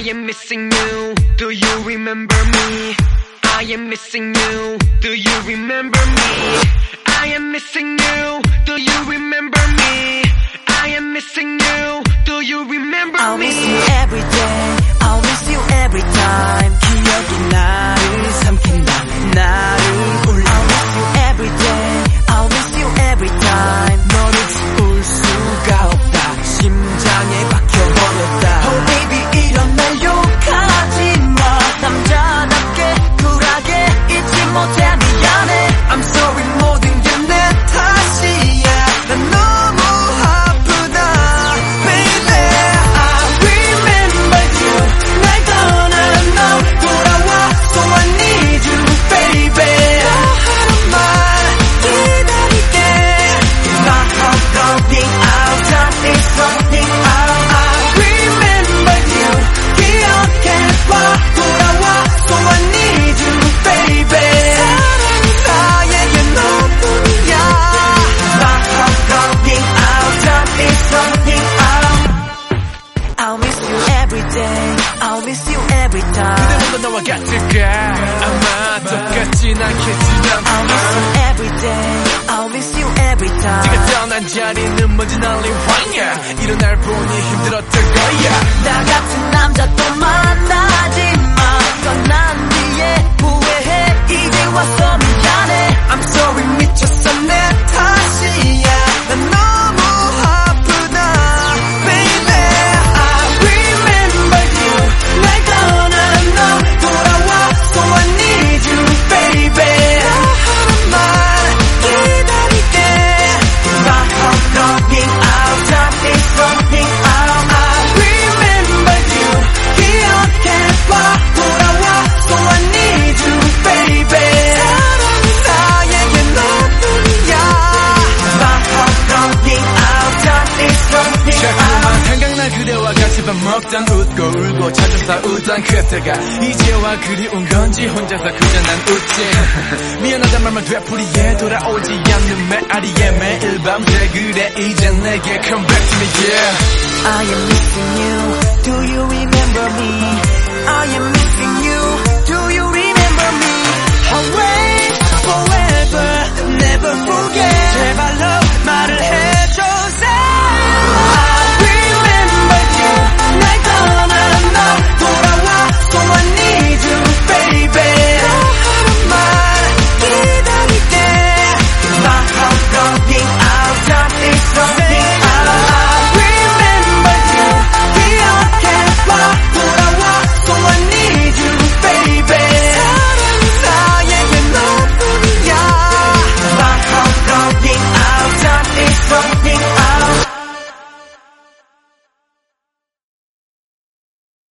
I am missing you. Do you remember me? I am missing you. Do you remember me? I am missing you. Do you remember me? Day. I'll miss you every time. 그대로도 너와 같을까 아마 똑같진 않겠지만 I'll miss you every day. I'll miss you every time. 네가 떠난 자리는 먼지 날린 황야 이런 날 보니 힘들었던 거야 나 같은 남자 또 만나지 억장 웃고 울고 찾아 싸우던 그때가 이제와 그리운 건지 혼자서 그저 난 웃지. 미안하단 말만 되풀이해 돌아오지 않는 메아리에 매일 밤새 그래 이제 내게 come back to me yeah. I am missing you. Do you remember me? I am missing you.